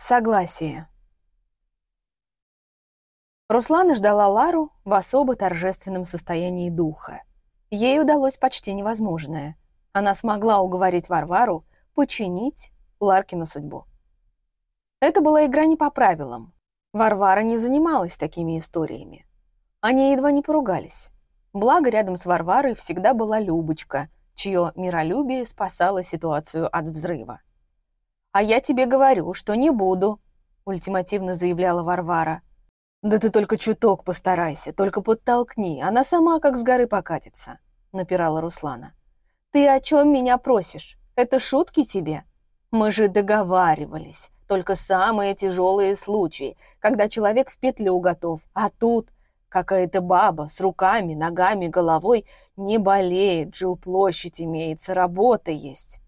Согласие. Руслана ждала Лару в особо торжественном состоянии духа. Ей удалось почти невозможное. Она смогла уговорить Варвару починить Ларкину судьбу. Это была игра не по правилам. Варвара не занималась такими историями. Они едва не поругались. Благо, рядом с Варварой всегда была Любочка, чье миролюбие спасало ситуацию от взрыва. «А я тебе говорю, что не буду», — ультимативно заявляла Варвара. «Да ты только чуток постарайся, только подтолкни, она сама как с горы покатится», — напирала Руслана. «Ты о чем меня просишь? Это шутки тебе? Мы же договаривались, только самые тяжелые случаи, когда человек в петлю готов, а тут какая-то баба с руками, ногами, головой не болеет, жилплощадь имеется, работа есть.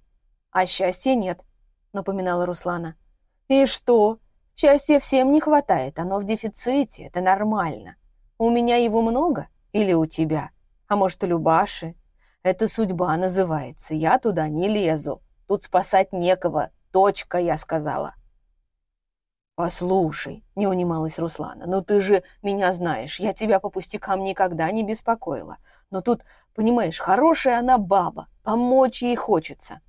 А счастья нет, напоминала Руслана. И что? Счастья всем не хватает, оно в дефиците, это нормально. У меня его много или у тебя? А может, у Любаши? Это судьба называется, я туда не лезу. Тут спасать некого, точка, я сказала. «Послушай», — не унималась Руслана, «ну ты же меня знаешь, я тебя по пустякам никогда не беспокоила. Но тут, понимаешь, хорошая она баба, помочь ей хочется».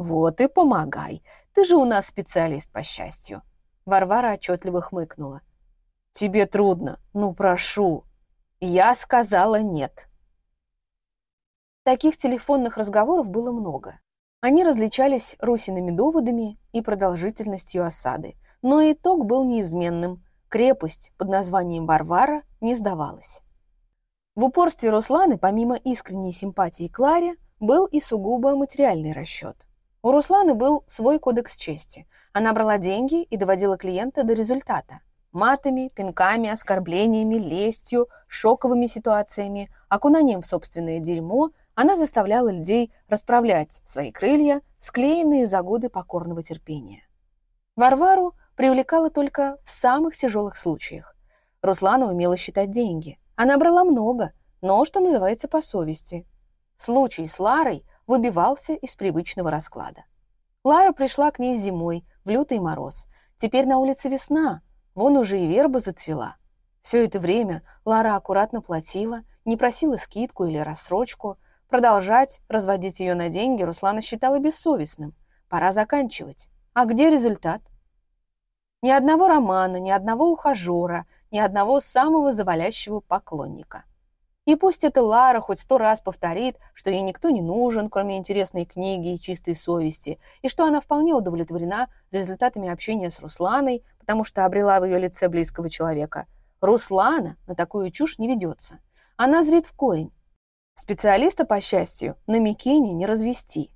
«Вот и помогай, ты же у нас специалист по счастью». Варвара отчетливо хмыкнула. «Тебе трудно, ну прошу». Я сказала нет. Таких телефонных разговоров было много. Они различались Русиными доводами и продолжительностью осады, но итог был неизменным. Крепость под названием Варвара не сдавалась. В упорстве Русланы, помимо искренней симпатии Кларе, был и сугубо материальный расчет. У Русланы был свой кодекс чести. Она брала деньги и доводила клиента до результата. Матами, пинками, оскорблениями, лестью, шоковыми ситуациями, окунанием в собственное дерьмо она заставляла людей расправлять свои крылья, склеенные за годы покорного терпения. Варвару привлекала только в самых тяжелых случаях. Руслана умела считать деньги. Она брала много, но, что называется, по совести. Случай с Ларой выбивался из привычного расклада. Лара пришла к ней зимой, в лютый мороз. Теперь на улице весна, вон уже и верба зацвела. Все это время Лара аккуратно платила, не просила скидку или рассрочку – Продолжать разводить ее на деньги Руслана считала бессовестным. Пора заканчивать. А где результат? Ни одного романа, ни одного ухажера, ни одного самого завалящего поклонника. И пусть эта Лара хоть сто раз повторит, что ей никто не нужен, кроме интересной книги и чистой совести, и что она вполне удовлетворена результатами общения с Русланой, потому что обрела в ее лице близкого человека. Руслана на такую чушь не ведется. Она зрит в корень, Специалиста, по счастью, на Микине не развести.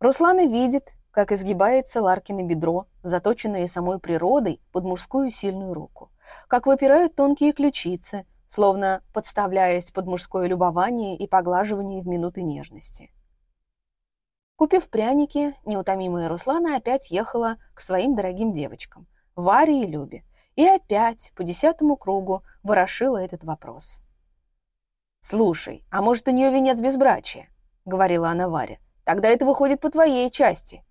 Руслана видит, как изгибается Ларкино бедро, заточенное самой природой под мужскую сильную руку, как выпирают тонкие ключицы, словно подставляясь под мужское любование и поглаживание в минуты нежности. Купив пряники, неутомимая Руслана опять ехала к своим дорогим девочкам, Варе и Любе, и опять по десятому кругу ворошила этот вопрос. «Слушай, а может, у нее венец безбрачия?» — говорила она Варе. «Тогда это выходит по твоей части».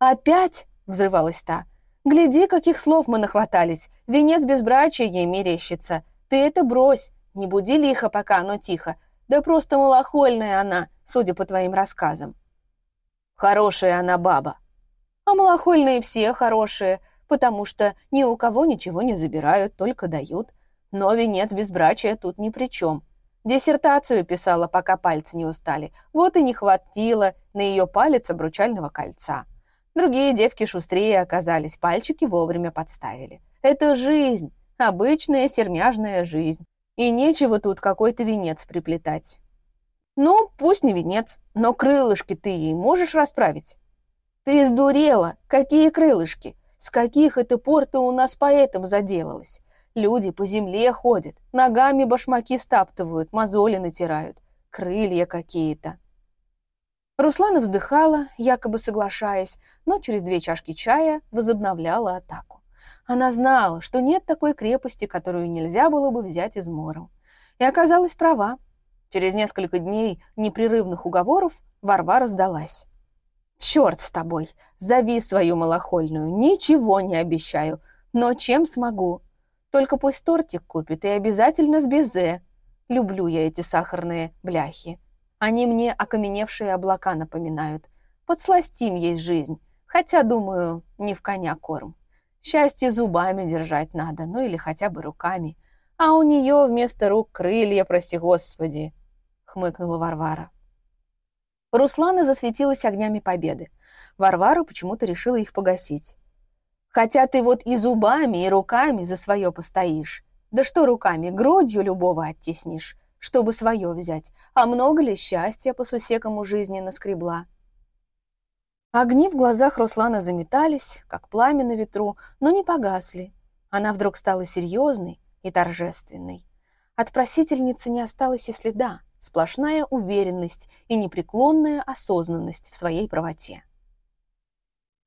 «Опять?» — взрывалась та. «Гляди, каких слов мы нахватались. Венец безбрачия ей мерещится. Ты это брось. Не буди лихо, пока оно тихо. Да просто малохольная она, судя по твоим рассказам». «Хорошая она баба». «А малохольные все хорошие, потому что ни у кого ничего не забирают, только дают. Но венец безбрачия тут ни при чем. Диссертацию писала, пока пальцы не устали. Вот и не хватило на ее палец обручального кольца. Другие девки шустрее оказались, пальчики вовремя подставили. Это жизнь, обычная сермяжная жизнь. И нечего тут какой-то венец приплетать. Ну, пусть не венец, но крылышки ты ей можешь расправить? Ты сдурела, какие крылышки? С каких это пор ты у нас поэтом заделалась? Люди по земле ходят, ногами башмаки стаптывают, мозоли натирают. Крылья какие-то. Руслана вздыхала, якобы соглашаясь, но через две чашки чая возобновляла атаку. Она знала, что нет такой крепости, которую нельзя было бы взять измором. И оказалась права. Через несколько дней непрерывных уговоров Варвара сдалась. Черт с тобой, зови свою малохольную, ничего не обещаю, но чем смогу. Только пусть тортик купит и обязательно с безе. Люблю я эти сахарные бляхи. Они мне окаменевшие облака напоминают. Подсластим ей жизнь, хотя, думаю, не в коня корм. Счастье зубами держать надо, ну или хотя бы руками. А у нее вместо рук крылья, проси господи, хмыкнула Варвара. Руслана засветилась огнями победы. Варвара почему-то решила их погасить. «Хотя ты вот и зубами, и руками за свое постоишь. Да что руками, грудью любого оттеснишь, чтобы свое взять. А много ли счастья по сусекам у жизни наскребла?» Огни в глазах Руслана заметались, как пламя на ветру, но не погасли. Она вдруг стала серьезной и торжественной. От просительницы не осталось и следа сплошная уверенность и непреклонная осознанность в своей правоте.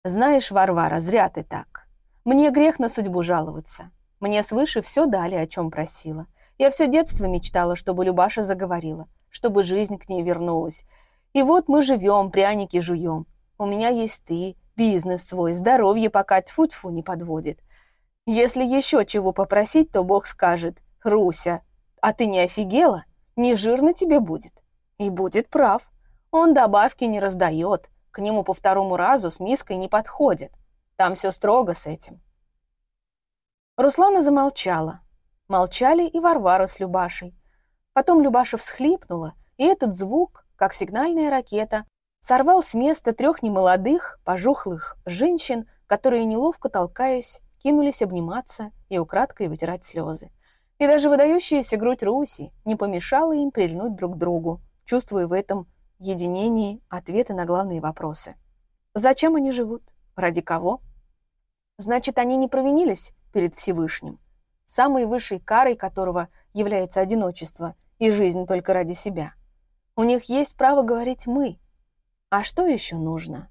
«Знаешь, Варвара, зря ты так. Мне грех на судьбу жаловаться. Мне свыше все дали, о чем просила. Я все детство мечтала, чтобы Любаша заговорила, чтобы жизнь к ней вернулась. И вот мы живем, пряники жуем. У меня есть ты, бизнес свой, здоровье пока тьфу-тьфу не подводит. Если еще чего попросить, то Бог скажет, «Руся, а ты не офигела? не жирно тебе будет. И будет прав. Он добавки не раздает, к нему по второму разу с миской не подходит. Там все строго с этим. Руслана замолчала. Молчали и Варвара с Любашей. Потом Любаша всхлипнула, и этот звук, как сигнальная ракета, сорвал с места трех немолодых, пожухлых женщин, которые, неловко толкаясь, кинулись обниматься и украдкой вытирать слезы. И даже выдающаяся грудь Руси не помешала им прильнуть друг к другу, чувствуя в этом единении ответы на главные вопросы. Зачем они живут? Ради кого? Значит, они не провинились перед Всевышним, самой высшей карой которого является одиночество и жизнь только ради себя. У них есть право говорить «мы». А что еще нужно?